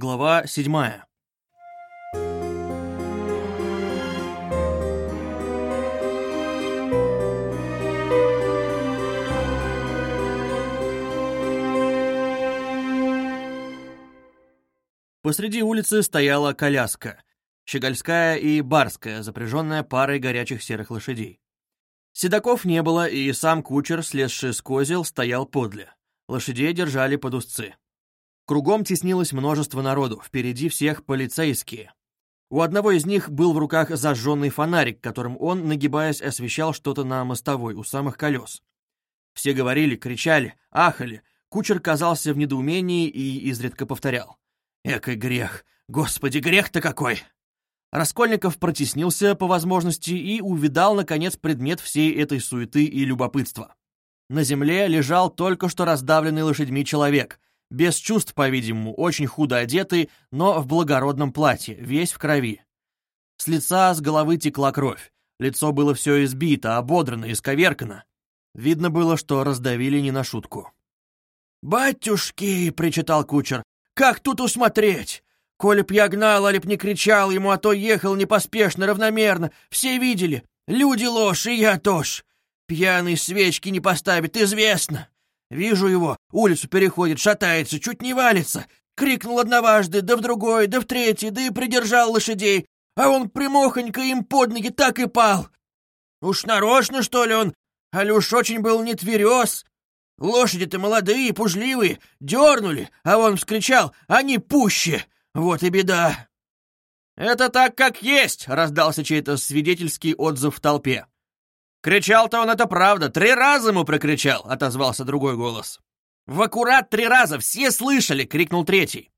Глава седьмая. Посреди улицы стояла коляска, щегольская и барская, запряженная парой горячих серых лошадей. Седаков не было, и сам кучер, слезший с козел, стоял подле. Лошадей держали под узцы. Кругом теснилось множество народу, впереди всех полицейские. У одного из них был в руках зажженный фонарик, которым он, нагибаясь, освещал что-то на мостовой у самых колес. Все говорили, кричали, ахали. Кучер казался в недоумении и изредка повторял. «Экой грех! Господи, грех-то какой!» Раскольников протеснился по возможности и увидал, наконец, предмет всей этой суеты и любопытства. На земле лежал только что раздавленный лошадьми человек, без чувств, по-видимому, очень худо одетый, но в благородном платье, весь в крови. С лица, с головы текла кровь. Лицо было все избито, ободрано, исковеркано. Видно было, что раздавили не на шутку. «Батюшки!» — причитал кучер. «Как тут усмотреть? Коли б я гнал, али б не кричал ему, а то ехал непоспешно, равномерно. Все видели. Люди ложь, и я тоже. Пьяный свечки не поставит, известно. Вижу его, улицу переходит, шатается, чуть не валится. Крикнул одноважды, да в другой, да в третий, да и придержал лошадей. А он примохонько им под ноги так и пал. Уж нарочно, что ли, он? Али уж очень был не. Лошади-то молодые, пужливые, дернули, а он вскричал, они пуще. Вот и беда. «Это так, как есть!» — раздался чей-то свидетельский отзыв в толпе. «Кричал-то он, это правда, три раза ему прокричал!» — отозвался другой голос. «В аккурат три раза, все слышали!» — крикнул третий.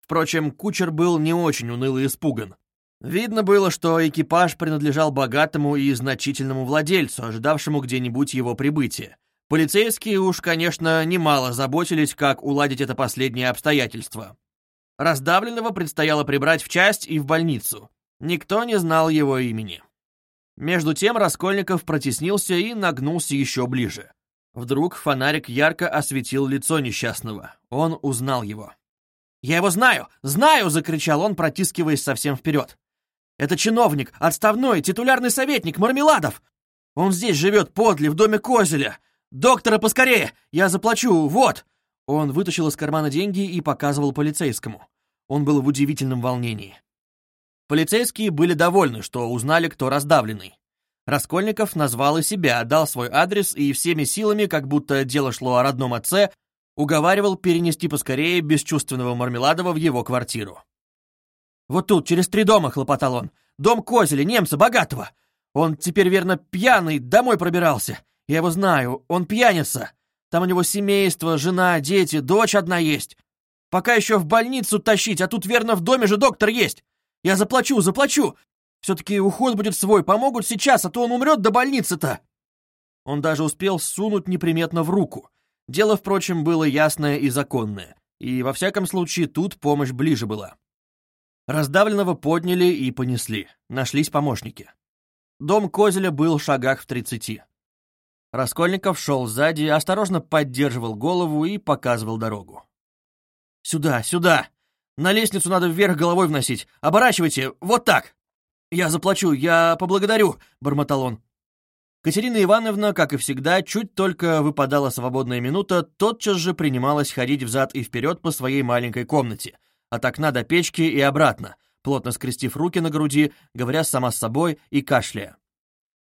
Впрочем, кучер был не очень уныл и испуган. Видно было, что экипаж принадлежал богатому и значительному владельцу, ожидавшему где-нибудь его прибытия. Полицейские уж, конечно, немало заботились, как уладить это последнее обстоятельство. Раздавленного предстояло прибрать в часть и в больницу. Никто не знал его имени. Между тем Раскольников протеснился и нагнулся еще ближе. Вдруг фонарик ярко осветил лицо несчастного. Он узнал его. «Я его знаю! Знаю!» — закричал он, протискиваясь совсем вперед. «Это чиновник, отставной, титулярный советник Мармеладов! Он здесь живет подле, в доме Козеля! Доктора поскорее! Я заплачу, вот!» Он вытащил из кармана деньги и показывал полицейскому. Он был в удивительном волнении. Полицейские были довольны, что узнали, кто раздавленный. Раскольников назвал и себя, дал свой адрес и всеми силами, как будто дело шло о родном отце, уговаривал перенести поскорее бесчувственного Мармеладова в его квартиру. «Вот тут, через три дома», — хлопотал он. «Дом Козеля, немца, богатого. Он теперь, верно, пьяный, домой пробирался. Я его знаю, он пьяница. Там у него семейство, жена, дети, дочь одна есть. Пока еще в больницу тащить, а тут, верно, в доме же доктор есть. Я заплачу, заплачу. Все-таки уход будет свой, помогут сейчас, а то он умрет до больницы-то. Он даже успел сунуть неприметно в руку. Дело, впрочем, было ясное и законное. И, во всяком случае, тут помощь ближе была. Раздавленного подняли и понесли. Нашлись помощники. Дом Козеля был в шагах в тридцати. Раскольников шел сзади, осторожно поддерживал голову и показывал дорогу. «Сюда, сюда!» На лестницу надо вверх головой вносить. Оборачивайте, вот так!» «Я заплачу, я поблагодарю», — бормотал он. Катерина Ивановна, как и всегда, чуть только выпадала свободная минута, тотчас же принималась ходить взад и вперед по своей маленькой комнате, от окна до печки и обратно, плотно скрестив руки на груди, говоря сама с собой и кашляя.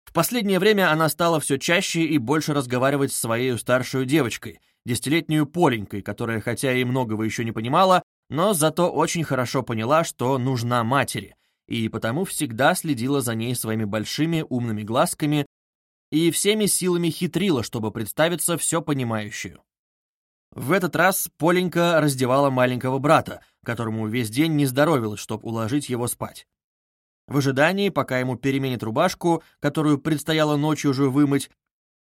В последнее время она стала все чаще и больше разговаривать с своей старшей девочкой, десятилетнюю Поленькой, которая хотя и многого еще не понимала, но зато очень хорошо поняла, что нужна матери, и потому всегда следила за ней своими большими умными глазками и всеми силами хитрила, чтобы представиться все понимающую. В этот раз Поленька раздевала маленького брата, которому весь день не здоровилось, чтобы уложить его спать. В ожидании, пока ему переменит рубашку, которую предстояло ночью уже вымыть,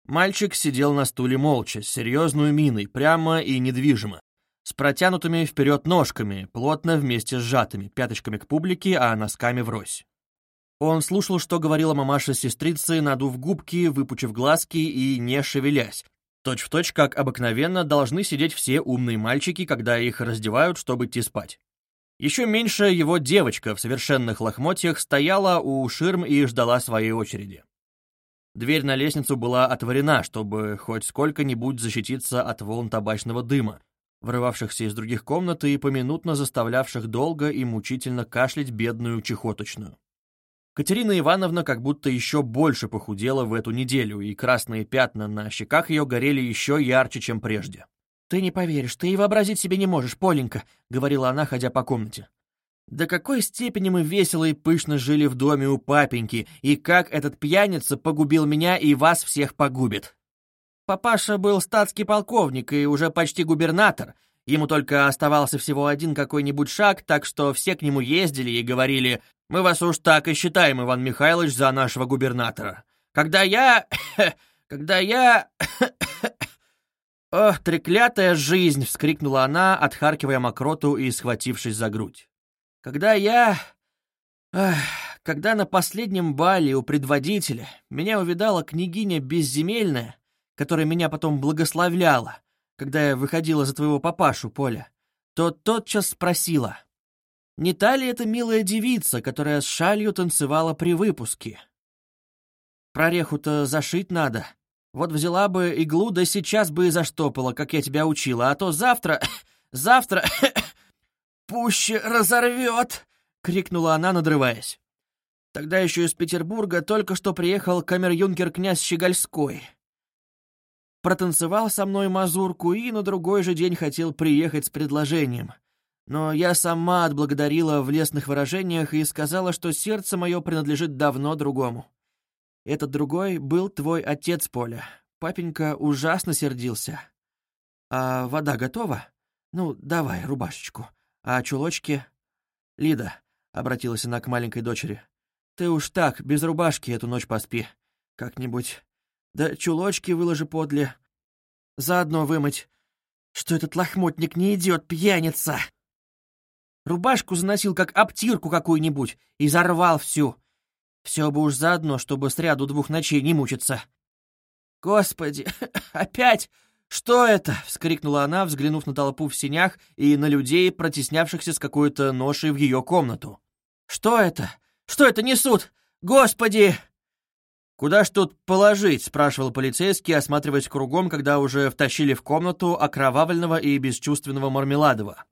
мальчик сидел на стуле молча, с серьезной миной, прямо и недвижимо, с протянутыми вперед ножками, плотно вместе сжатыми, пяточками к публике, а носками врозь. Он слушал, что говорила мамаша сестрицы, надув губки, выпучив глазки и не шевелясь. Точь-в-точь, точь, как обыкновенно, должны сидеть все умные мальчики, когда их раздевают, чтобы идти спать. Еще меньше его девочка в совершенных лохмотьях стояла у ширм и ждала своей очереди. Дверь на лестницу была отворена, чтобы хоть сколько-нибудь защититься от волн табачного дыма, врывавшихся из других комнат и поминутно заставлявших долго и мучительно кашлять бедную чехоточную. Катерина Ивановна как будто еще больше похудела в эту неделю, и красные пятна на щеках ее горели еще ярче, чем прежде. «Ты не поверишь, ты и вообразить себе не можешь, Поленька», — говорила она, ходя по комнате. «До какой степени мы весело и пышно жили в доме у папеньки, и как этот пьяница погубил меня и вас всех погубит. Папаша был статский полковник и уже почти губернатор, Ему только оставался всего один какой-нибудь шаг, так что все к нему ездили и говорили «Мы вас уж так и считаем, Иван Михайлович, за нашего губернатора». Когда я... Когда я... «Ох, треклятая жизнь!» — вскрикнула она, отхаркивая мокроту и схватившись за грудь. «Когда я... Эх, когда на последнем бале у предводителя меня увидала княгиня Безземельная, которая меня потом благословляла, когда я выходила за твоего папашу, Поля, то тотчас спросила, не та ли это милая девица, которая с шалью танцевала при выпуске? Прореху-то зашить надо. Вот взяла бы иглу, да сейчас бы и заштопала, как я тебя учила, а то завтра... завтра... пуще разорвет!» — крикнула она, надрываясь. Тогда еще из Петербурга только что приехал камер-юнкер князь Щегольской протанцевал со мной мазурку и на другой же день хотел приехать с предложением. Но я сама отблагодарила в лестных выражениях и сказала, что сердце мое принадлежит давно другому. Этот другой был твой отец, Поля. Папенька ужасно сердился. А вода готова? Ну, давай рубашечку. А чулочки? Лида, — обратилась она к маленькой дочери, — ты уж так, без рубашки эту ночь поспи. Как-нибудь да чулочки выложи подле. Заодно вымыть, что этот лохмотник не идет, пьяница. Рубашку заносил как обтирку какую-нибудь и зарвал всю. Все бы уж заодно, чтобы с ряду двух ночей не мучиться. «Господи, опять? Что это?» — вскрикнула она, взглянув на толпу в синях и на людей, протеснявшихся с какой-то ношей в ее комнату. «Что это? Что это несут? Господи!» «Куда ж тут положить?» — спрашивал полицейский, осматриваясь кругом, когда уже втащили в комнату окровавленного и бесчувственного Мармеладова.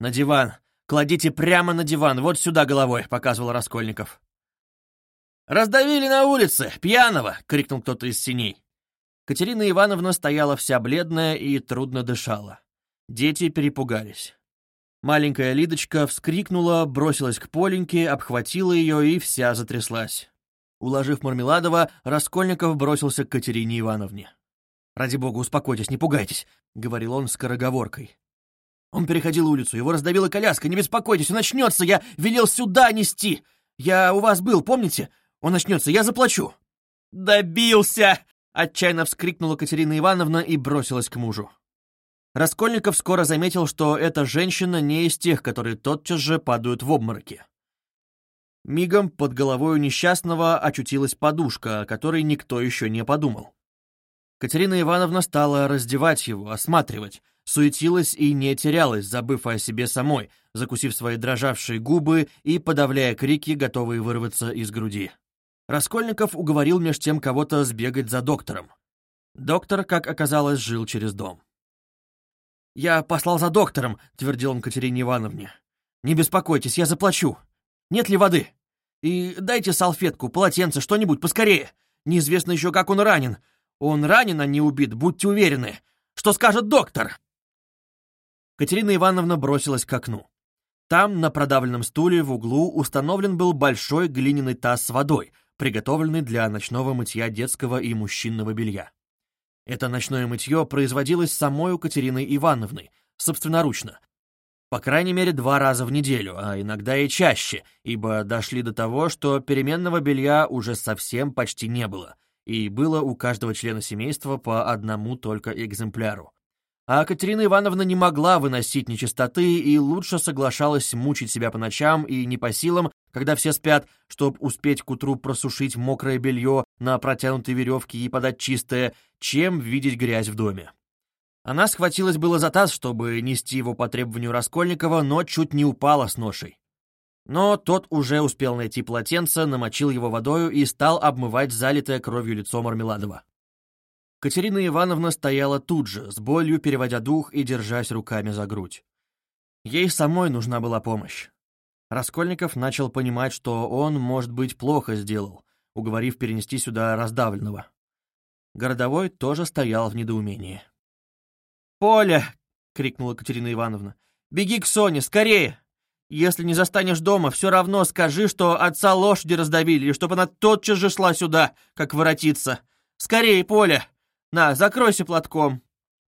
«На диван. Кладите прямо на диван, вот сюда головой», — показывал Раскольников. «Раздавили на улице! Пьяного!» — крикнул кто-то из синей. Катерина Ивановна стояла вся бледная и трудно дышала. Дети перепугались. Маленькая Лидочка вскрикнула, бросилась к Поленьке, обхватила ее и вся затряслась. Уложив Мармеладова, Раскольников бросился к Катерине Ивановне. «Ради бога, успокойтесь, не пугайтесь», — говорил он скороговоркой. Он переходил улицу, его раздавила коляска. «Не беспокойтесь, он начнется, я велел сюда нести! Я у вас был, помните? Он начнется, я заплачу!» «Добился!» — отчаянно вскрикнула Катерина Ивановна и бросилась к мужу. Раскольников скоро заметил, что эта женщина не из тех, которые тотчас же падают в обмороки. Мигом под головой у несчастного очутилась подушка, о которой никто еще не подумал. Катерина Ивановна стала раздевать его, осматривать, суетилась и не терялась, забыв о себе самой, закусив свои дрожавшие губы и подавляя крики, готовые вырваться из груди. Раскольников уговорил меж тем кого-то сбегать за доктором. Доктор, как оказалось, жил через дом. «Я послал за доктором», — твердил он Катерине Ивановне. «Не беспокойтесь, я заплачу». Нет ли воды? И дайте салфетку, полотенце, что-нибудь, поскорее. Неизвестно еще, как он ранен. Он ранен, а не убит, будьте уверены. Что скажет доктор?» Катерина Ивановна бросилась к окну. Там, на продавленном стуле в углу, установлен был большой глиняный таз с водой, приготовленный для ночного мытья детского и мужчинного белья. Это ночное мытье производилось самой Катериной Ивановной, собственноручно, по крайней мере, два раза в неделю, а иногда и чаще, ибо дошли до того, что переменного белья уже совсем почти не было, и было у каждого члена семейства по одному только экземпляру. А Катерина Ивановна не могла выносить нечистоты и лучше соглашалась мучить себя по ночам и не по силам, когда все спят, чтобы успеть к утру просушить мокрое белье на протянутой веревке и подать чистое, чем видеть грязь в доме. Она схватилась было за таз, чтобы нести его по требованию Раскольникова, но чуть не упала с ношей. Но тот уже успел найти полотенце, намочил его водою и стал обмывать залитое кровью лицо Мармеладова. Катерина Ивановна стояла тут же, с болью переводя дух и держась руками за грудь. Ей самой нужна была помощь. Раскольников начал понимать, что он, может быть, плохо сделал, уговорив перенести сюда раздавленного. Городовой тоже стоял в недоумении. «Поля!» — крикнула Катерина Ивановна. «Беги к Соне, скорее! Если не застанешь дома, все равно скажи, что отца лошади раздавили, и чтобы она тотчас же шла сюда, как воротиться. Скорее, Поля! На, закройся платком!»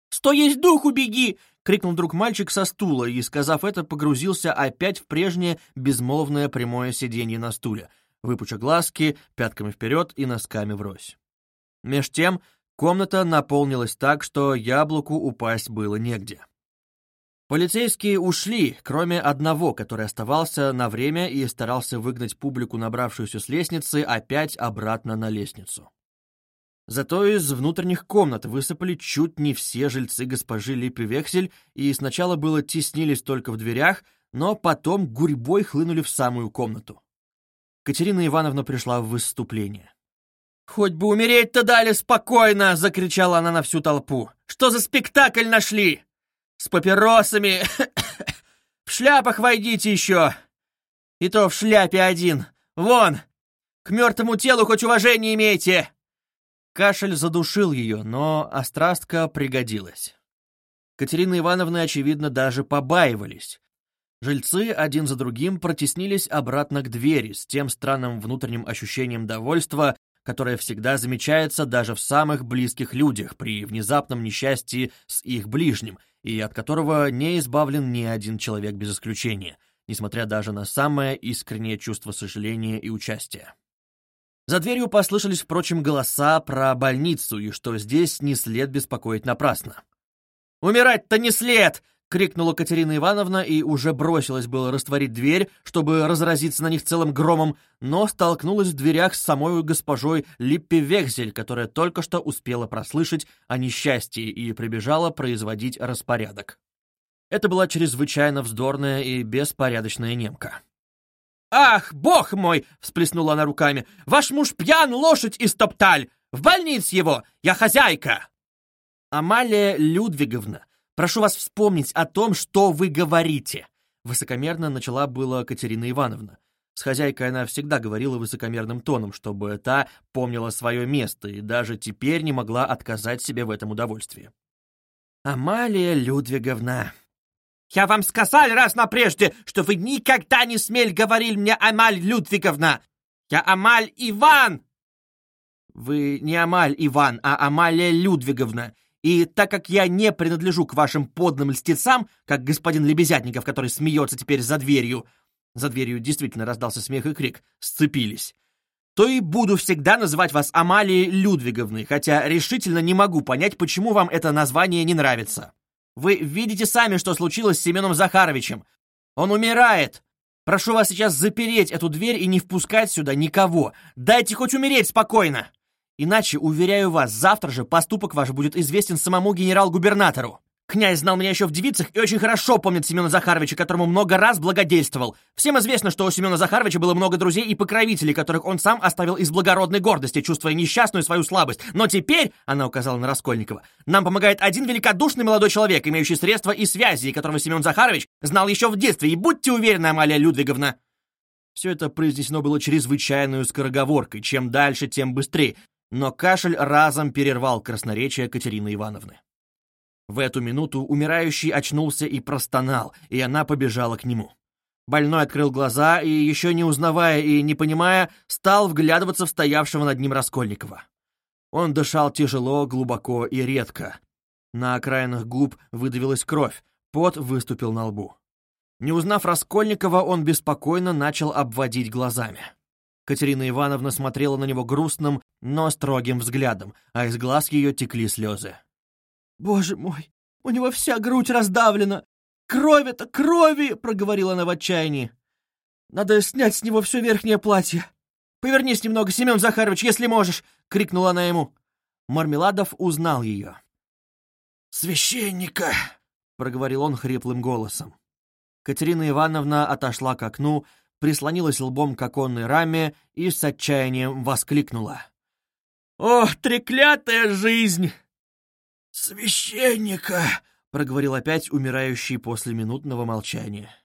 «Что есть духу, беги!» — крикнул вдруг мальчик со стула и, сказав это, погрузился опять в прежнее безмолвное прямое сиденье на стуле, выпуча глазки, пятками вперед и носками врозь. Меж тем комната наполнилась так, что яблоку упасть было негде. Полицейские ушли, кроме одного, который оставался на время и старался выгнать публику, набравшуюся с лестницы, опять обратно на лестницу. Зато из внутренних комнат высыпали чуть не все жильцы госпожи Липпи Вексель и сначала было теснились только в дверях, но потом гурьбой хлынули в самую комнату. Катерина Ивановна пришла в выступление. «Хоть бы умереть-то дали спокойно!» — закричала она на всю толпу. «Что за спектакль нашли? С папиросами! В шляпах войдите еще! И то в шляпе один! Вон! К мертвому телу хоть уважение имейте!» Кашель задушил ее, но острастка пригодилась. Катерины Ивановны, очевидно, даже побаивались. Жильцы один за другим протеснились обратно к двери с тем странным внутренним ощущением довольства, которое всегда замечается даже в самых близких людях при внезапном несчастье с их ближним, и от которого не избавлен ни один человек без исключения, несмотря даже на самое искреннее чувство сожаления и участия. За дверью послышались, впрочем, голоса про больницу и что здесь не след беспокоить напрасно. «Умирать-то не след!» — крикнула Катерина Ивановна и уже бросилась было растворить дверь, чтобы разразиться на них целым громом, но столкнулась в дверях с самой госпожой Липпи Векзель, которая только что успела прослышать о несчастье и прибежала производить распорядок. Это была чрезвычайно вздорная и беспорядочная немка. «Ах, бог мой!» — всплеснула она руками. «Ваш муж пьян, лошадь истопталь! В больниц его! Я хозяйка!» «Амалия Людвиговна, прошу вас вспомнить о том, что вы говорите!» Высокомерно начала была Катерина Ивановна. С хозяйкой она всегда говорила высокомерным тоном, чтобы та помнила свое место и даже теперь не могла отказать себе в этом удовольствии. «Амалия Людвиговна, я вам сказал раз на прежде, что вы никогда не смели говорить мне Амаль Людвиговна. Я Амаль Иван. Вы не Амаль Иван, а Амалия Людвиговна. И так как я не принадлежу к вашим подным льстецам, как господин Лебезятников, который смеется теперь за дверью, за дверью действительно раздался смех и крик, сцепились, то и буду всегда называть вас Амалией Людвиговной, хотя решительно не могу понять, почему вам это название не нравится. Вы видите сами, что случилось с Семеном Захаровичем. Он умирает. Прошу вас сейчас запереть эту дверь и не впускать сюда никого. Дайте хоть умереть спокойно. Иначе, уверяю вас, завтра же поступок ваш будет известен самому генерал-губернатору. Князь знал меня еще в девицах и очень хорошо помнит Семена Захаровича, которому много раз благодействовал. Всем известно, что у Семена Захаровича было много друзей и покровителей, которых он сам оставил из благородной гордости, чувствуя несчастную свою слабость. Но теперь, она указала на Раскольникова, нам помогает один великодушный молодой человек, имеющий средства и связи, и которого Семен Захарович знал еще в детстве. И будьте уверены, Амалия Людвиговна. Все это произнесено было чрезвычайную скороговоркой. Чем дальше, тем быстрее. Но кашель разом перервал красноречие Катерины Ивановны. В эту минуту умирающий очнулся и простонал, и она побежала к нему. Больной открыл глаза и, еще не узнавая и не понимая, стал вглядываться в стоявшего над ним Раскольникова. Он дышал тяжело, глубоко и редко. На окраинах губ выдавилась кровь, пот выступил на лбу. Не узнав Раскольникова, он беспокойно начал обводить глазами. Катерина Ивановна смотрела на него грустным, но строгим взглядом, а из глаз ее текли слезы. «Боже мой, у него вся грудь раздавлена! Крови-то, крови!» — проговорила она в отчаянии. «Надо снять с него все верхнее платье. Повернись немного, Семен Захарович, если можешь!» — крикнула она ему. Мармеладов узнал ее. «Священника!» — проговорил он хриплым голосом. Катерина Ивановна отошла к окну, прислонилась лбом к оконной раме и с отчаянием воскликнула. «О, треклятая жизнь!» «Священника!» — проговорил опять умирающий после минутного молчания.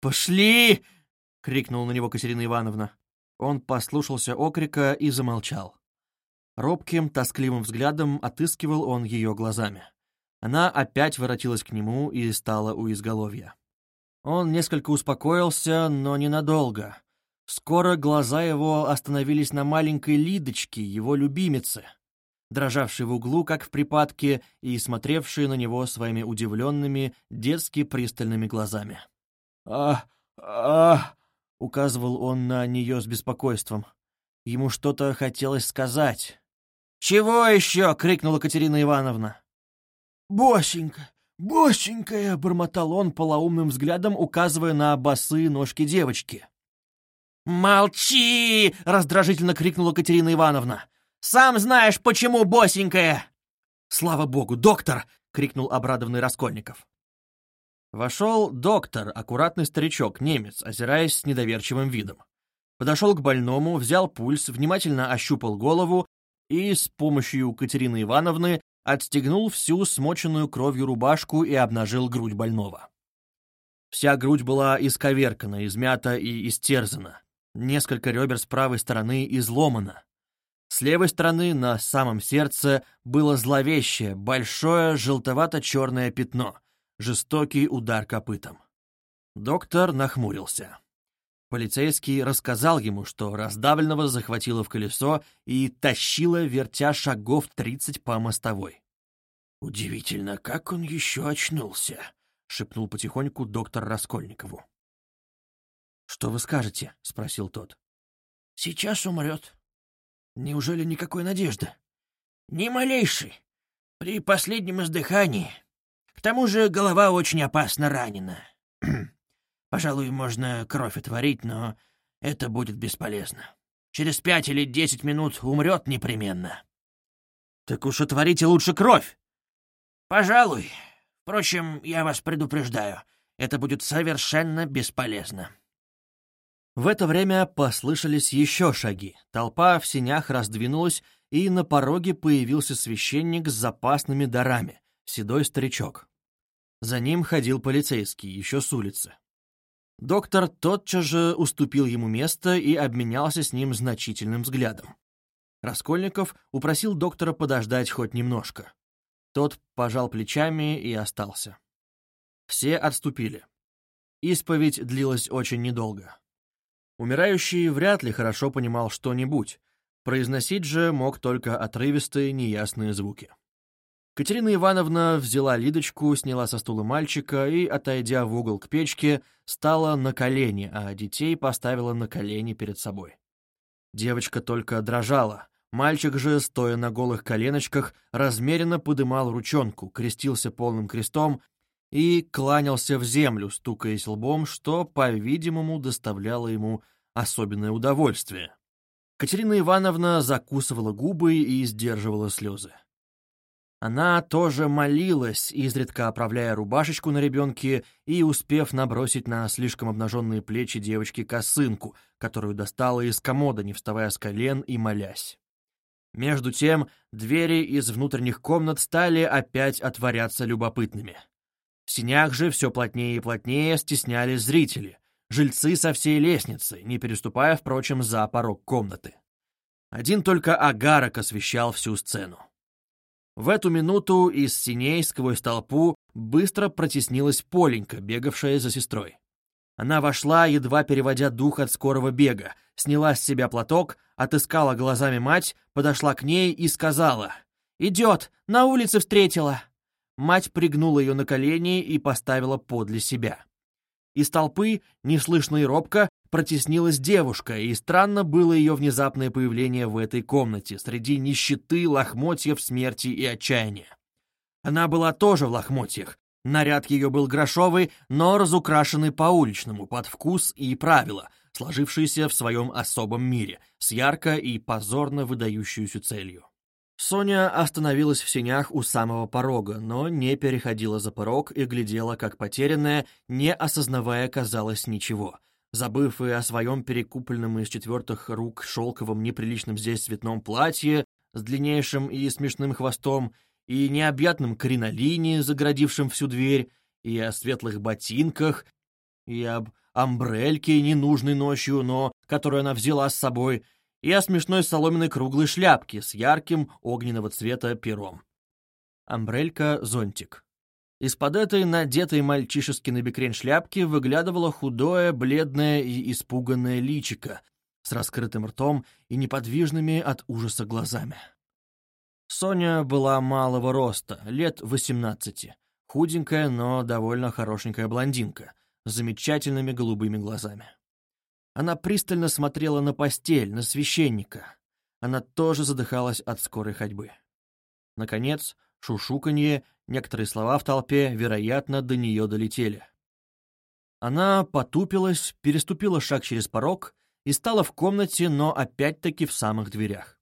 «Пошли!» — крикнула на него Катерина Ивановна. Он послушался окрика и замолчал. Робким, тоскливым взглядом отыскивал он ее глазами. Она опять воротилась к нему и стала у изголовья. Он несколько успокоился, но ненадолго. Скоро глаза его остановились на маленькой Лидочке, его любимице, дрожавшей в углу, как в припадке, и смотревшей на него своими удивленными, детски пристальными глазами. «А, а, указывал он на нее с беспокойством. Ему что-то хотелось сказать. «Чего еще?» — крикнула Катерина Ивановна. «Босенька, босенькая!» — бормотал он полоумным взглядом, указывая на босые ножки девочки. «Молчи!» — раздражительно крикнула Катерина Ивановна. «Сам знаешь, почему босенькая!» «Слава богу, доктор!» — крикнул обрадованный Раскольников. Вошел доктор, аккуратный старичок, немец, озираясь с недоверчивым видом. Подошел к больному, взял пульс, внимательно ощупал голову и с помощью Катерины Ивановны отстегнул всю смоченную кровью рубашку и обнажил грудь больного. Вся грудь была исковеркана, измята и истерзана. Несколько ребер с правой стороны изломано. С левой стороны, на самом сердце, было зловещее, большое желтовато-черное пятно — жестокий удар копытом. Доктор нахмурился. Полицейский рассказал ему, что раздавленного захватило в колесо и тащило, вертя шагов тридцать по мостовой. «Удивительно, как он еще очнулся», — шепнул потихоньку доктор Раскольникову. «Что вы скажете?» — спросил тот. «Сейчас умрет. Неужели никакой надежды?» «Ни малейшей. При последнем издыхании к тому же голова очень опасно ранена. Пожалуй, можно кровь отварить, но это будет бесполезно. Через пять или десять минут умрет непременно. Так уж отварите лучше кровь. Пожалуй. Впрочем, я вас предупреждаю, это будет совершенно бесполезно. В это время послышались еще шаги. Толпа в синях раздвинулась, и на пороге появился священник с запасными дарами седой старичок. За ним ходил полицейский, еще с улицы. Доктор тотчас же уступил ему место и обменялся с ним значительным взглядом. Раскольников упросил доктора подождать хоть немножко. Тот пожал плечами и остался. Все отступили. Исповедь длилась очень недолго. Умирающий вряд ли хорошо понимал что-нибудь, произносить же мог только отрывистые неясные звуки. Катерина Ивановна взяла Лидочку, сняла со стула мальчика и, отойдя в угол к печке, стала на колени, а детей поставила на колени перед собой. Девочка только дрожала. Мальчик же, стоя на голых коленочках, размеренно подымал ручонку, крестился полным крестом и кланялся в землю, стукаясь лбом, что, по-видимому, доставляло ему особенное удовольствие. Катерина Ивановна закусывала губы и сдерживала слезы. Она тоже молилась, изредка оправляя рубашечку на ребенке и успев набросить на слишком обнаженные плечи девочки косынку, которую достала из комода, не вставая с колен и молясь. Между тем, двери из внутренних комнат стали опять отворяться любопытными. В синях же все плотнее и плотнее стеснялись зрители, жильцы со всей лестницы, не переступая, впрочем, за порог комнаты. Один только агарок освещал всю сцену. В эту минуту из синей сквозь толпу быстро протеснилась Поленька, бегавшая за сестрой. Она вошла, едва переводя дух от скорого бега, сняла с себя платок, отыскала глазами мать, подошла к ней и сказала «Идет, на улице встретила». Мать пригнула ее на колени и поставила подле себя. Из толпы, неслышно и робко, протеснилась девушка, и странно было ее внезапное появление в этой комнате, среди нищеты, лохмотьев, смерти и отчаяния. Она была тоже в лохмотьях. Наряд ее был грошовый, но разукрашенный по-уличному, под вкус и правила, сложившиеся в своем особом мире, с ярко и позорно выдающуюся целью. Соня остановилась в сенях у самого порога, но не переходила за порог и глядела, как потерянная, не осознавая, казалось, ничего. Забыв и о своем перекупленном из четвертых рук шелковом неприличном здесь цветном платье с длиннейшим и смешным хвостом, и необъятном кринолине, заградившем всю дверь, и о светлых ботинках, и об амбрельке, ненужной ночью, но которую она взяла с собой, и о смешной соломенной круглой шляпке с ярким огненного цвета пером. Амбрелька — зонтик. Из-под этой надетой мальчишески на бекрень шляпки выглядывало худое, бледное и испуганное личико с раскрытым ртом и неподвижными от ужаса глазами. Соня была малого роста, лет восемнадцати, худенькая, но довольно хорошенькая блондинка, с замечательными голубыми глазами. Она пристально смотрела на постель, на священника. Она тоже задыхалась от скорой ходьбы. Наконец, шушуканье, некоторые слова в толпе, вероятно, до нее долетели. Она потупилась, переступила шаг через порог и стала в комнате, но опять-таки в самых дверях.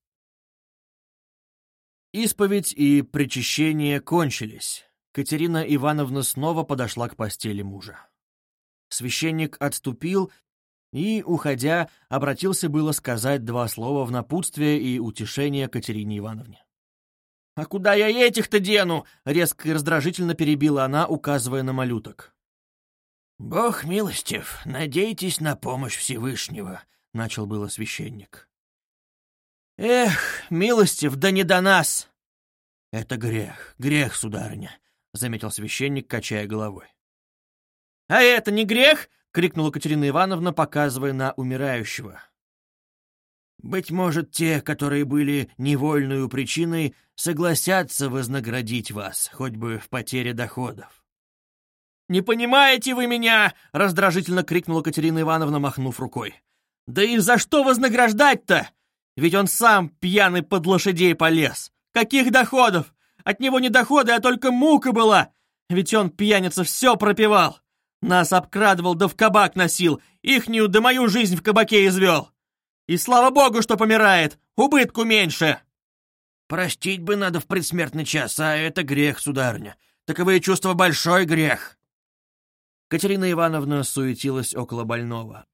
Исповедь и причащение кончились. Катерина Ивановна снова подошла к постели мужа. Священник отступил и, уходя, обратился было сказать два слова в напутствие и утешение Катерине Ивановне. «А куда я этих-то дену?» — резко и раздражительно перебила она, указывая на малюток. «Бог милостив, надейтесь на помощь Всевышнего», — начал было священник. «Эх, милостив, да не до нас!» «Это грех, грех, сударыня», — заметил священник, качая головой. «А это не грех?» — крикнула Катерина Ивановна, показывая на умирающего. «Быть может, те, которые были невольную причиной, согласятся вознаградить вас, хоть бы в потере доходов». «Не понимаете вы меня!» — раздражительно крикнула Катерина Ивановна, махнув рукой. «Да и за что вознаграждать-то? Ведь он сам пьяный под лошадей полез. Каких доходов? От него не доходы, а только мука была. Ведь он, пьяница, все пропивал. Нас обкрадывал да в кабак носил, ихнюю да мою жизнь в кабаке извел. И слава богу, что помирает, убытку меньше. Простить бы надо в предсмертный час, а это грех, сударыня. Таковые чувства большой грех. Катерина Ивановна суетилась около больного.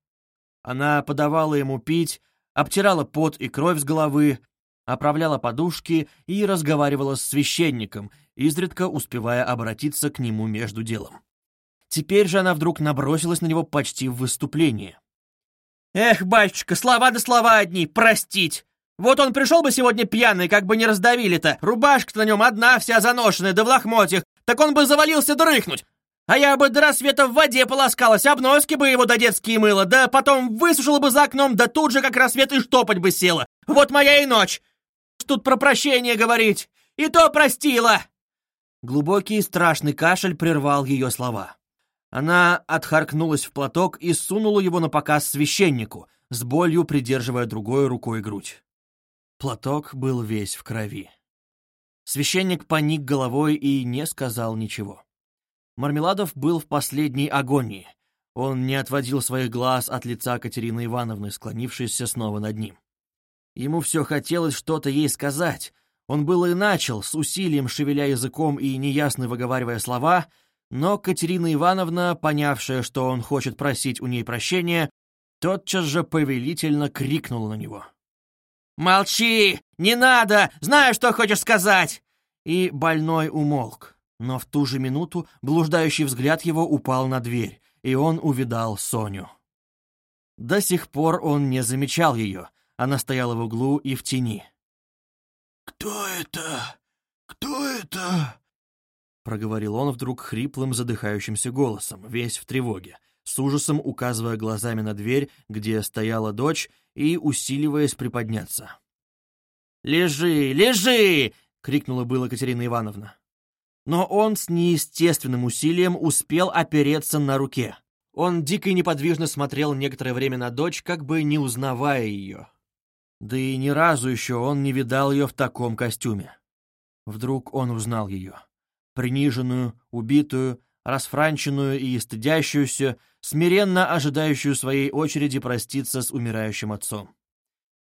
Она подавала ему пить, обтирала пот и кровь с головы, оправляла подушки и разговаривала с священником, изредка успевая обратиться к нему между делом. Теперь же она вдруг набросилась на него почти в выступлении. «Эх, батюшка, слова да слова одни, простить! Вот он пришел бы сегодня пьяный, как бы не раздавили-то, рубашка на нем одна вся заношенная, да в лохмотьях, так он бы завалился дрыхнуть, а я бы до рассвета в воде полоскалась, обноски бы его до детские мыла, да потом высушила бы за окном, да тут же как рассвет и штопать бы села. Вот моя и ночь! Тут про прощение говорить, и то простила!» Глубокий страшный кашель прервал ее слова. Она отхаркнулась в платок и сунула его на показ священнику, с болью придерживая другой рукой грудь. Платок был весь в крови. Священник поник головой и не сказал ничего. Мармеладов был в последней агонии. Он не отводил своих глаз от лица Катерины Ивановны, склонившейся снова над ним. Ему все хотелось что-то ей сказать. Он было и начал, с усилием шевеля языком и неясно выговаривая слова — но Катерина Ивановна, понявшая, что он хочет просить у ней прощения, тотчас же повелительно крикнула на него. «Молчи! Не надо! Знаю, что хочешь сказать!» И больной умолк. Но в ту же минуту блуждающий взгляд его упал на дверь, и он увидал Соню. До сих пор он не замечал ее. Она стояла в углу и в тени. «Кто это? Кто это?» Проговорил он вдруг хриплым, задыхающимся голосом, весь в тревоге, с ужасом указывая глазами на дверь, где стояла дочь, и усиливаясь приподняться. «Лежи, лежи!» — крикнула была Катерина Ивановна. Но он с неестественным усилием успел опереться на руке. Он дико и неподвижно смотрел некоторое время на дочь, как бы не узнавая ее. Да и ни разу еще он не видал ее в таком костюме. Вдруг он узнал ее приниженную, убитую, расфранченную и стыдящуюся, смиренно ожидающую своей очереди проститься с умирающим отцом.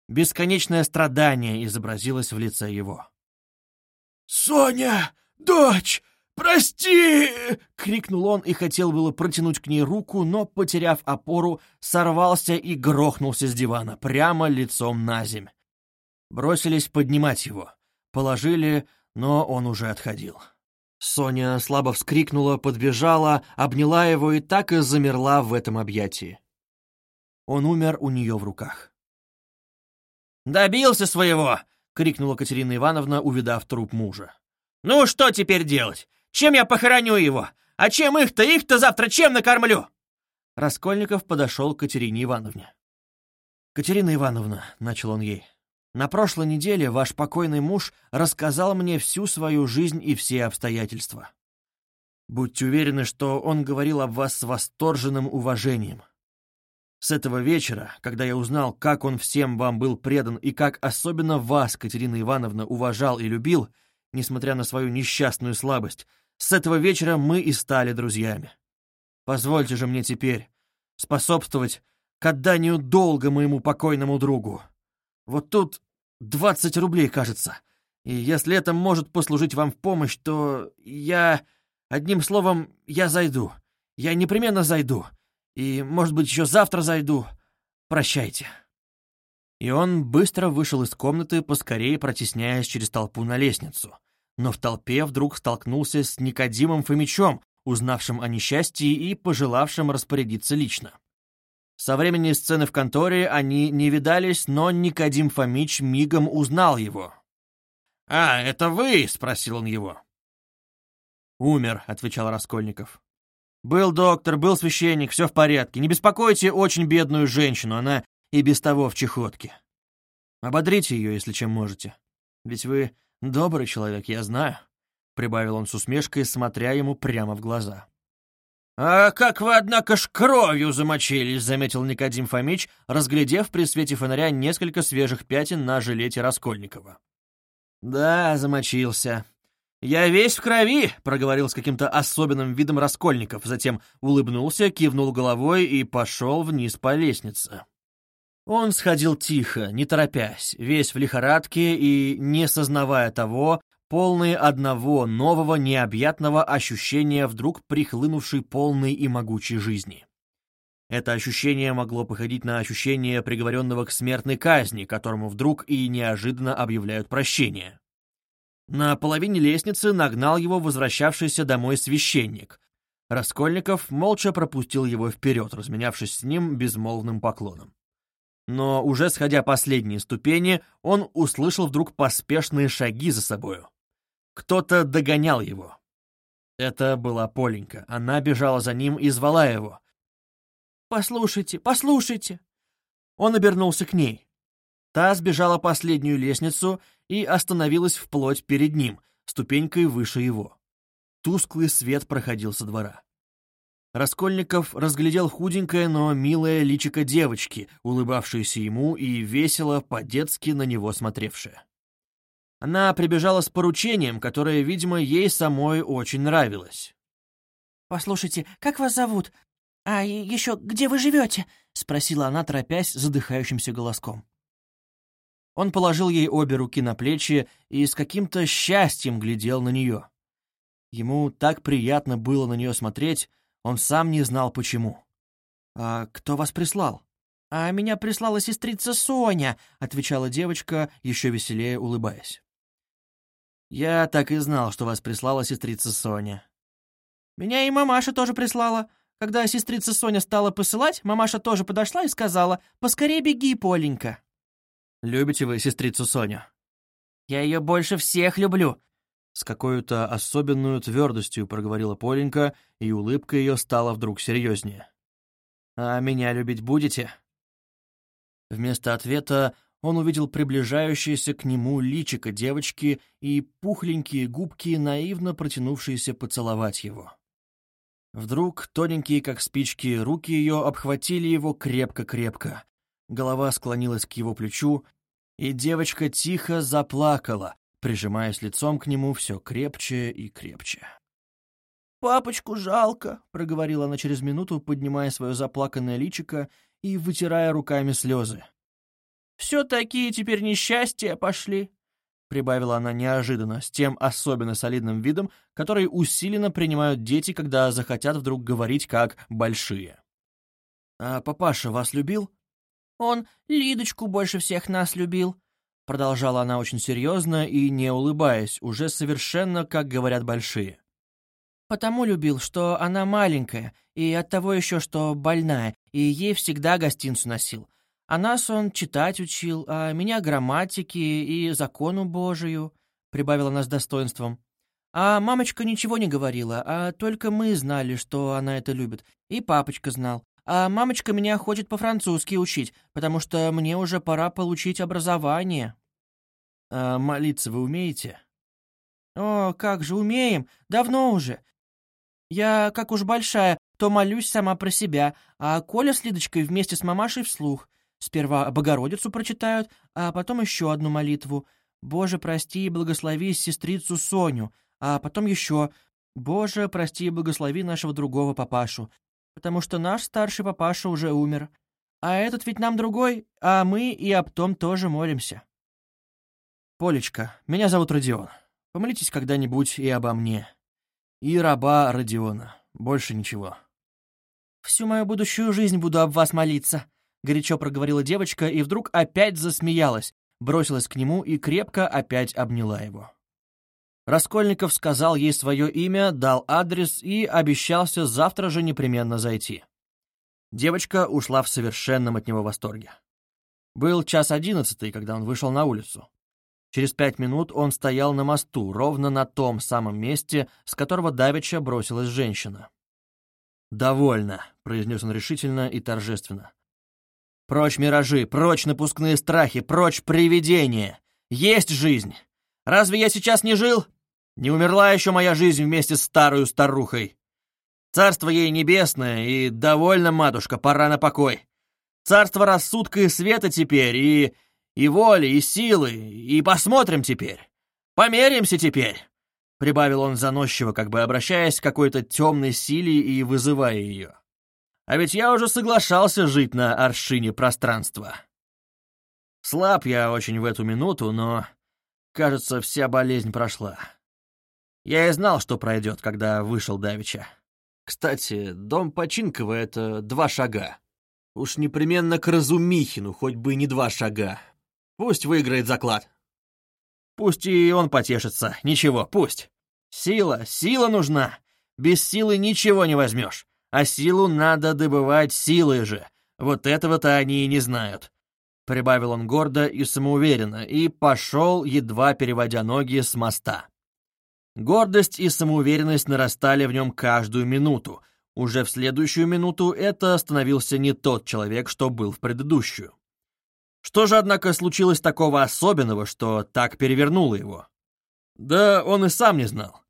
Бесконечное страдание изобразилось в лице его. «Соня, дочь, прости!» — крикнул он и хотел было протянуть к ней руку, но, потеряв опору, сорвался и грохнулся с дивана, прямо лицом на земь. Бросились поднимать его. Положили, но он уже отходил. Соня слабо вскрикнула, подбежала, обняла его и так и замерла в этом объятии. Он умер у нее в руках. «Добился своего!» — крикнула Катерина Ивановна, увидав труп мужа. «Ну, что теперь делать? Чем я похороню его? А чем их-то, их-то завтра чем накормлю?» Раскольников подошел к Катерине Ивановне. «Катерина Ивановна», — начал он ей, — «на прошлой неделе ваш покойный муж рассказал мне всю свою жизнь и все обстоятельства. Будьте уверены, что он говорил об вас с восторженным уважением. С этого вечера, когда я узнал, как он всем вам был предан и как особенно вас, Катерина Ивановна, уважал и любил, несмотря на свою несчастную слабость, с этого вечера мы и стали друзьями. Позвольте же мне теперь способствовать к отданию долга моему покойному другу. Вот тут двадцать рублей, кажется. И если это может послужить вам в помощь, то я... Одним словом, я зайду. Я непременно зайду. И, может быть, еще завтра зайду. Прощайте». И он быстро вышел из комнаты, поскорее протесняясь через толпу на лестницу. Но в толпе вдруг столкнулся с Никодимом Фомичом, узнавшим о несчастье и пожелавшим распорядиться лично. Со времени сцены в конторе они не видались, но Никодим Фомич мигом узнал его. «А, это вы?» — спросил он его. «Умер», — отвечал Раскольников. Был доктор, был священник, все в порядке. Не беспокойте очень бедную женщину, она и без того в чехотке. Ободрите ее, если чем можете. Ведь вы добрый человек, я знаю», — прибавил он с усмешкой, смотря ему прямо в глаза. «А как вы, однако, ж кровью замочились», — заметил Никодим Фомич, разглядев при свете фонаря несколько свежих пятен на жилете Раскольникова. «Да, замочился», «Я весь в крови», — проговорил с каким-то особенным видом Раскольников, затем улыбнулся, кивнул головой и пошел вниз по лестнице. Он сходил тихо, не торопясь, весь в лихорадке и, не сознавая того, полный одного нового необъятного ощущения вдруг прихлынувшей полной и могучей жизни. Это ощущение могло походить на ощущение приговоренного к смертной казни, которому вдруг и неожиданно объявляют прощение. На половине лестницы нагнал его возвращавшийся домой священник. Раскольников молча пропустил его вперед, разменявшись с ним безмолвным поклоном. Но уже сходя последние ступени, он услышал вдруг поспешные шаги за собою. Кто-то догонял его. Это была Поленька. Она бежала за ним и звала его. «Послушайте, послушайте!» Он обернулся к ней. Та сбежала последнюю лестницу и остановилась вплоть перед ним, ступенькой выше его. Тусклый свет проходил со двора. Раскольников разглядел худенькое, но милое личико девочки, улыбавшееся ему и весело, по-детски на него смотревшее. Она прибежала с поручением, которое, видимо, ей самой очень нравилось. «Послушайте, как вас зовут? А еще где вы живете?» — спросила она, торопясь задыхающимся голоском. Он положил ей обе руки на плечи и с каким-то счастьем глядел на нее. Ему так приятно было на нее смотреть, он сам не знал почему. «А кто вас прислал?» «А меня прислала сестрица Соня», — отвечала девочка, еще веселее улыбаясь. «Я так и знал, что вас прислала сестрица Соня». «Меня и мамаша тоже прислала. Когда сестрица Соня стала посылать, мамаша тоже подошла и сказала, «Поскорее беги, Поленька». Любите вы сестрицу Соню?» «Я ее больше всех люблю», — с какой-то особенную твердостью проговорила Поленька, и улыбка ее стала вдруг серьезнее. «А меня любить будете?» Вместо ответа он увидел приближающееся к нему личико девочки и пухленькие губки, наивно протянувшиеся поцеловать его. Вдруг тоненькие, как спички, руки ее обхватили его крепко-крепко, Голова склонилась к его плечу, и девочка тихо заплакала, прижимаясь лицом к нему все крепче и крепче. «Папочку жалко», — проговорила она через минуту, поднимая свое заплаканное личико и вытирая руками слезы. «Все такие теперь несчастья пошли. прибавила она неожиданно, с тем особенно солидным видом, который усиленно принимают дети, когда захотят вдруг говорить как большие. «А папаша вас любил?» «Он Лидочку больше всех нас любил», — продолжала она очень серьезно и не улыбаясь, уже совершенно, как говорят большие. «Потому любил, что она маленькая, и оттого еще, что больная, и ей всегда гостинцу носил. А нас он читать учил, а меня грамматики и закону Божию», — прибавила она с достоинством. «А мамочка ничего не говорила, а только мы знали, что она это любит, и папочка знал. А мамочка меня хочет по-французски учить, потому что мне уже пора получить образование». «А молиться вы умеете?» «О, как же умеем! Давно уже. Я, как уж большая, то молюсь сама про себя, а Коля с Лидочкой вместе с мамашей вслух. Сперва Богородицу прочитают, а потом еще одну молитву. «Боже, прости и благослови сестрицу Соню», а потом еще «Боже, прости и благослови нашего другого папашу», потому что наш старший папаша уже умер. А этот ведь нам другой, а мы и об том тоже молимся. Полечка, меня зовут Родион. Помолитесь когда-нибудь и обо мне. И раба Родиона. Больше ничего. Всю мою будущую жизнь буду об вас молиться, — горячо проговорила девочка и вдруг опять засмеялась, бросилась к нему и крепко опять обняла его. Раскольников сказал ей свое имя, дал адрес и обещался завтра же непременно зайти. Девочка ушла в совершенном от него восторге. Был час одиннадцатый, когда он вышел на улицу. Через пять минут он стоял на мосту, ровно на том самом месте, с которого давеча бросилась женщина. «Довольно», — произнес он решительно и торжественно. Прочь миражи, прочь напускные страхи, прочь привидения. Есть жизнь. Разве я сейчас не жил? Не умерла еще моя жизнь вместе с старую старухой. Царство ей небесное, и довольно, матушка, пора на покой. Царство рассудка и света теперь, и... и воли, и силы, и посмотрим теперь. Померимся теперь. Прибавил он заносчиво, как бы обращаясь к какой-то темной силе и вызывая ее. А ведь я уже соглашался жить на аршине пространства. Слаб я очень в эту минуту, но, кажется, вся болезнь прошла. Я и знал, что пройдет, когда вышел Давича. Кстати, дом Починкова — это два шага. Уж непременно к Разумихину, хоть бы не два шага. Пусть выиграет заклад. Пусть и он потешится. Ничего, пусть. Сила, сила нужна. Без силы ничего не возьмешь. А силу надо добывать силой же. Вот этого-то они и не знают. Прибавил он гордо и самоуверенно, и пошел, едва переводя ноги с моста. Гордость и самоуверенность нарастали в нем каждую минуту. Уже в следующую минуту это становился не тот человек, что был в предыдущую. Что же, однако, случилось такого особенного, что так перевернуло его? Да он и сам не знал.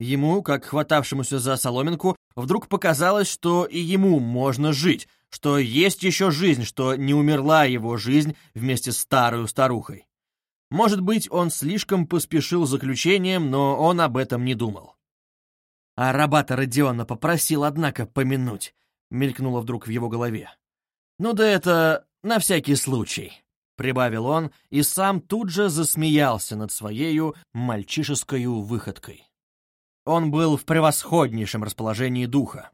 Ему, как хватавшемуся за соломинку, вдруг показалось, что и ему можно жить, что есть еще жизнь, что не умерла его жизнь вместе с старой старухой. Может быть, он слишком поспешил заключением, но он об этом не думал. А рабата Родиона попросил, однако, помянуть, мелькнуло вдруг в его голове. Ну да это на всякий случай, прибавил он и сам тут же засмеялся над своею мальчишеской выходкой. Он был в превосходнейшем расположении духа.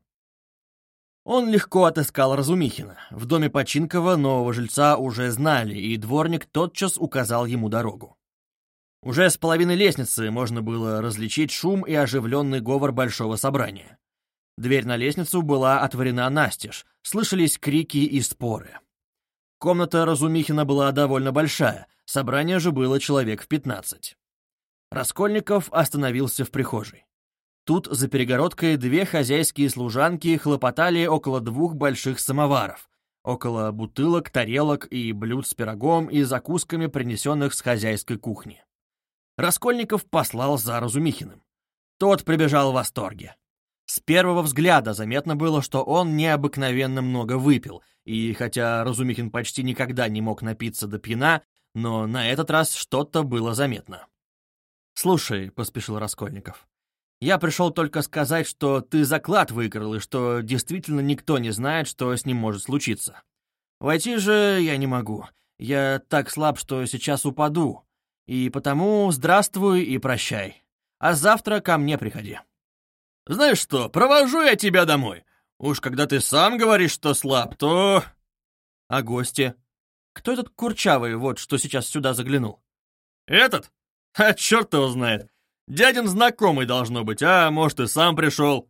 Он легко отыскал Разумихина. В доме Починкова нового жильца уже знали, и дворник тотчас указал ему дорогу. Уже с половины лестницы можно было различить шум и оживленный говор большого собрания. Дверь на лестницу была отворена настежь, слышались крики и споры. Комната Разумихина была довольно большая, собрание же было человек в пятнадцать. Раскольников остановился в прихожей. Тут за перегородкой две хозяйские служанки хлопотали около двух больших самоваров, около бутылок, тарелок и блюд с пирогом и закусками, принесенных с хозяйской кухни. Раскольников послал за Разумихиным. Тот прибежал в восторге. С первого взгляда заметно было, что он необыкновенно много выпил, и хотя Разумихин почти никогда не мог напиться до пьяна, но на этот раз что-то было заметно. «Слушай», — поспешил Раскольников, я пришел только сказать, что ты заклад выиграл, и что действительно никто не знает, что с ним может случиться. Войти же я не могу. Я так слаб, что сейчас упаду. И потому здравствуй и прощай. А завтра ко мне приходи. Знаешь что, провожу я тебя домой. Уж когда ты сам говоришь, что слаб, то... А гости? Кто этот курчавый, вот, что сейчас сюда заглянул? Этот? А черт его знает. Дядин знакомый должно быть, а может и сам пришел.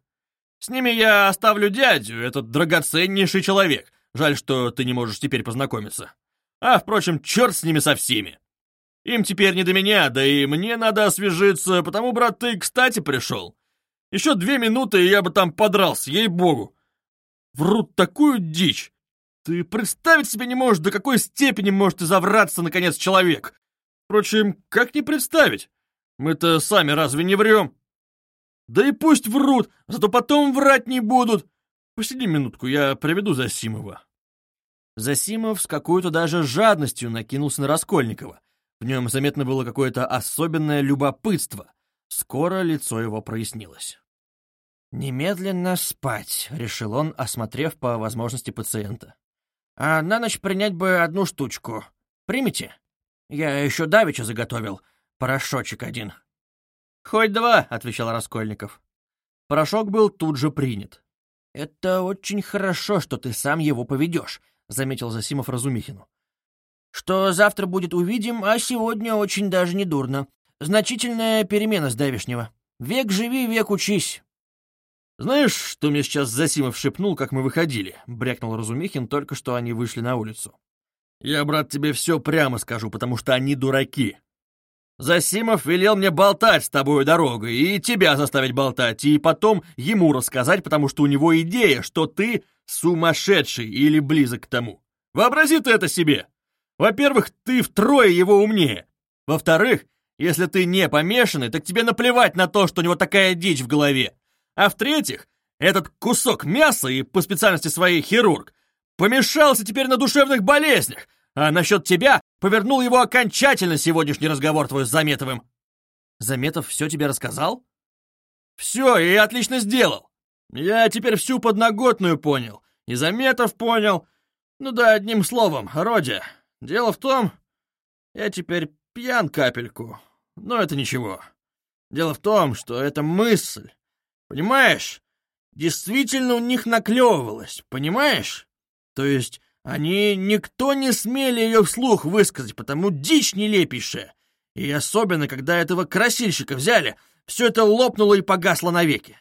С ними я оставлю дядю, этот драгоценнейший человек. Жаль, что ты не можешь теперь познакомиться. А, впрочем, черт с ними со всеми. Им теперь не до меня, да и мне надо освежиться, потому, брат, ты кстати пришел. Еще две минуты, и я бы там подрался, ей-богу. Врут такую дичь. Ты представить себе не можешь, до какой степени может изовраться, наконец, человек. Впрочем, как не представить? Мы-то сами разве не врем? Да и пусть врут, зато потом врать не будут. Посиди минутку, я приведу Засимова. Засимов с какой-то даже жадностью накинулся на Раскольникова. В нем заметно было какое-то особенное любопытство. Скоро лицо его прояснилось. «Немедленно спать», — решил он, осмотрев по возможности пациента. «А на ночь принять бы одну штучку. Примите? Я еще давеча заготовил. Порошочек один». «Хоть два», — отвечал Раскольников. Порошок был тут же принят. «Это очень хорошо, что ты сам его поведешь», — заметил Засимов Разумихину. «Что завтра будет, увидим, а сегодня очень даже не дурно. Значительная перемена с давешнего. Век живи, век учись». «Знаешь, что мне сейчас Засимов шепнул, как мы выходили?» — брякнул Разумихин, только что они вышли на улицу. «Я, брат, тебе все прямо скажу, потому что они дураки. Засимов велел мне болтать с тобой дорогой и тебя заставить болтать, и потом ему рассказать, потому что у него идея, что ты сумасшедший или близок к тому. Вообрази ты это себе. Во-первых, ты втрое его умнее. Во-вторых, если ты не помешанный, так тебе наплевать на то, что у него такая дичь в голове. А в-третьих, этот кусок мяса и по специальности своей хирург помешался теперь на душевных болезнях, а насчет тебя повернул его окончательно сегодняшний разговор твой с Заметовым. Заметов все тебе рассказал? Все, и отлично сделал. Я теперь всю подноготную понял. И Заметов понял. Ну да, одним словом, Родя, дело в том, я теперь пьян капельку. Но это ничего. Дело в том, что эта мысль, понимаешь, действительно у них наклевывалась, понимаешь? То есть они никто не смели ее вслух высказать, потому дичь нелепейшая. И особенно, когда этого красильщика взяли, все это лопнуло и погасло навеки.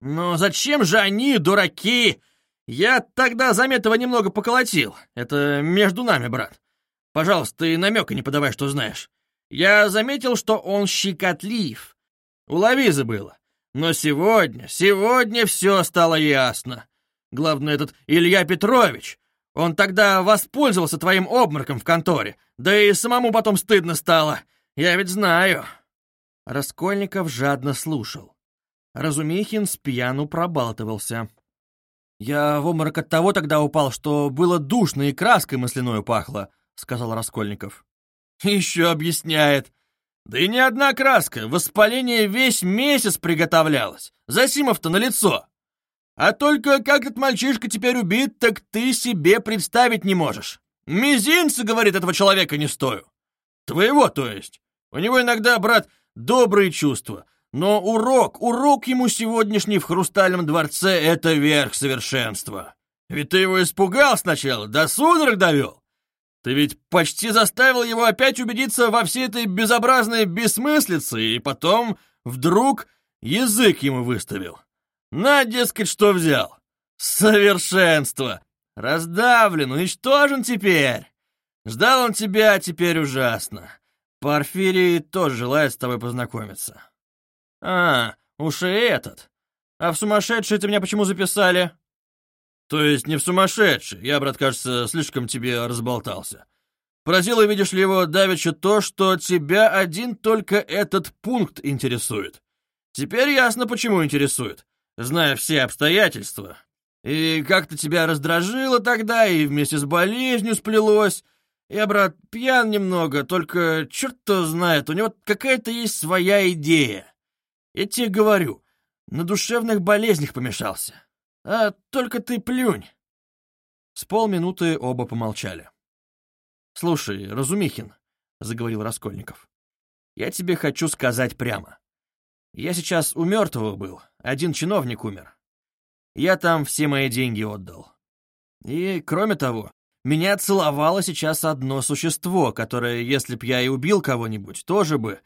Но зачем же они, дураки? Я тогда Заметова немного поколотил. Это между нами, брат. Пожалуйста, ты намека не подавай, что знаешь. Я заметил, что он щекотлив. Улови забыла. Но сегодня, сегодня все стало ясно. Главное, этот Илья Петрович, он тогда воспользовался твоим обмороком в конторе, да и самому потом стыдно стало. Я ведь знаю». Раскольников жадно слушал. Разумихин с пьяну пробалтывался. «Я в обморок от того тогда упал, что было душно и краской масляною пахло», — сказал Раскольников. «Еще объясняет. Да и не одна краска, воспаление весь месяц приготовлялось. Засимов-то на лицо. А только как этот мальчишка теперь убит, так ты себе представить не можешь. Мизинца, говорит, этого человека не стою. Твоего, то есть. У него иногда, брат, добрые чувства. Но урок, урок ему сегодняшний в Хрустальном дворце — это верх совершенства. Ведь ты его испугал сначала, до судорог довел. Ты ведь почти заставил его опять убедиться во всей этой безобразной бессмыслице, и потом вдруг язык ему выставил. На, дескать, что взял? Совершенство! Раздавлен, уничтожен теперь! Ждал он тебя, теперь ужасно. Порфирий тоже желает с тобой познакомиться. А, уж и этот. А в сумасшедший ты меня почему записали? То есть не в сумасшедший, я, брат, кажется, слишком тебе разболтался. Поразило, видишь ли, его давеча то, что тебя один только этот пункт интересует. Теперь ясно, почему интересует зная все обстоятельства. И как-то тебя раздражило тогда, и вместе с болезнью сплелось. Я, брат, пьян немного, только черт-то знает, у него какая-то есть своя идея. Я тебе говорю, на душевных болезнях помешался. А только ты плюнь. С полминуты оба помолчали. «Слушай, Разумихин», — заговорил Раскольников, Я тебе хочу сказать прямо. Я сейчас у мертвого был, один чиновник умер. Я там все мои деньги отдал. И, кроме того, меня целовало сейчас одно существо, которое, если б я и убил кого-нибудь, тоже бы...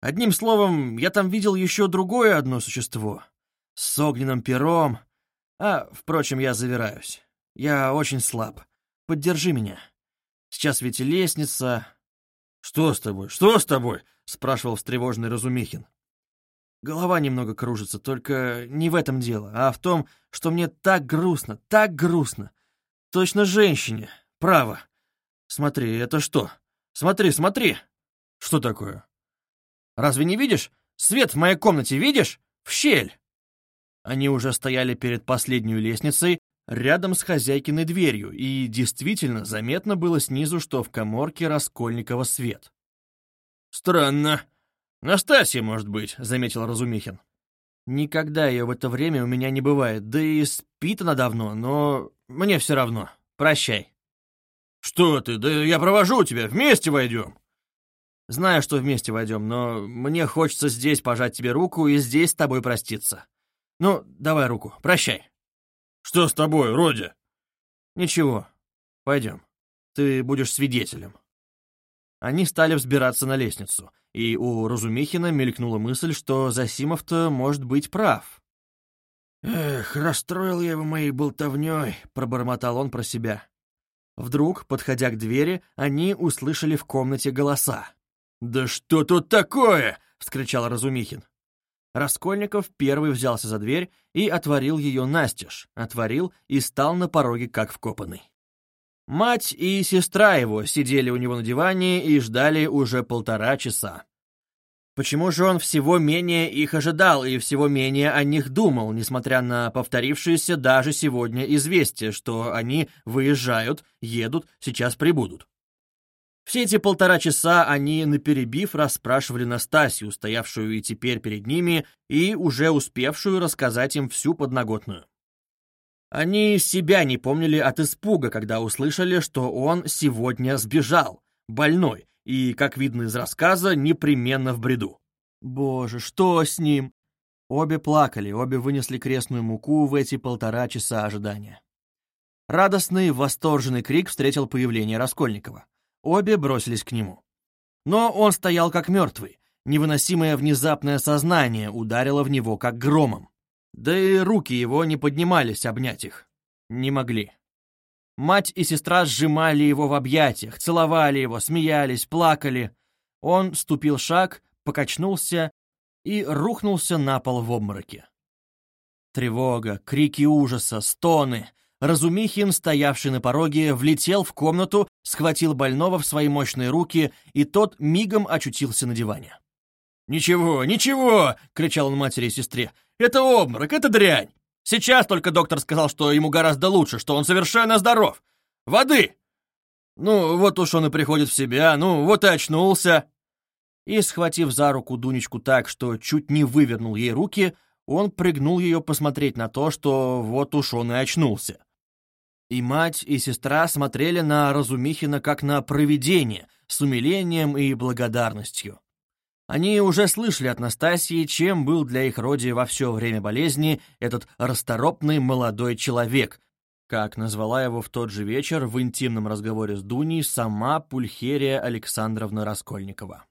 Одним словом, я там видел еще другое одно существо. С огненным пером. А, впрочем, я завираюсь. Я очень слаб. Поддержи меня. Сейчас ведь лестница... «Что с тобой? Что с тобой?» — спрашивал встревоженный Разумихин. Голова немного кружится, только не в этом дело, а в том, что мне так грустно, так грустно. Точно женщине. Право. Смотри, это что? Смотри, смотри. Что такое? Разве не видишь? Свет в моей комнате видишь? В щель. Они уже стояли перед последней лестницей, рядом с хозяйкиной дверью, и действительно заметно было снизу, что в коморке Раскольникова свет. «Странно», «Настасья, может быть», — заметил Разумихин. «Никогда ее в это время у меня не бывает, да и спит она давно, но мне все равно. Прощай». «Что ты, да я провожу тебя, вместе войдем». «Знаю, что вместе войдем, но мне хочется здесь пожать тебе руку и здесь с тобой проститься. Ну, давай руку, прощай». «Что с тобой, Родя?» «Ничего, пойдем. Ты будешь свидетелем». Они стали взбираться на лестницу — и у Разумихина мелькнула мысль, что Засимов-то может быть прав. «Эх, расстроил я его моей болтовней», — пробормотал он про себя. Вдруг, подходя к двери, они услышали в комнате голоса. «Да что тут такое?» — вскричал Разумихин. Раскольников первый взялся за дверь и отворил ее настежь, отворил и стал на пороге как вкопанный. Мать и сестра его сидели у него на диване и ждали уже полтора часа. Почему же он всего менее их ожидал и всего менее о них думал, несмотря на повторившееся даже сегодня известие, что они выезжают, едут, сейчас прибудут? Все эти полтора часа они, наперебив, расспрашивали Настасью, стоявшую и теперь перед ними, и уже успевшую рассказать им всю подноготную. Они себя не помнили от испуга, когда услышали, что он сегодня сбежал, больной, и, как видно из рассказа, непременно в бреду. Боже, что с ним? Обе плакали, обе вынесли крестную муку в эти полтора часа ожидания. Радостный, восторженный крик встретил появление Раскольникова. Обе бросились к нему. Но он стоял как мертвый. Невыносимое внезапное сознание ударило в него как громом. Да и руки его не поднимались обнять их. Не могли. Мать и сестра сжимали его в объятиях, целовали его, смеялись, плакали. Он ступил шаг, покачнулся и рухнулся на пол в обмороке. Тревога, крики ужаса, стоны. Разумихин, стоявший на пороге, влетел в комнату, схватил больного в свои мощные руки, и тот мигом очутился на диване. «Ничего, ничего!» — кричал он матери и сестре. Это обморок, это дрянь. Сейчас только доктор сказал, что ему гораздо лучше, что он совершенно здоров. Воды! Ну, вот уж он и приходит в себя, ну, вот и очнулся. И, схватив за руку Дунечку так, что чуть не вывернул ей руки, он прыгнул ее посмотреть на то, что вот уж он и очнулся. И мать, и сестра смотрели на Разумихина как на провидение, с умилением и благодарностью. Они уже слышали от Настасии, чем был для их роди во все время болезни этот расторопный молодой человек, как назвала его в тот же вечер в интимном разговоре с Дуней сама Пульхерия Александровна Раскольникова.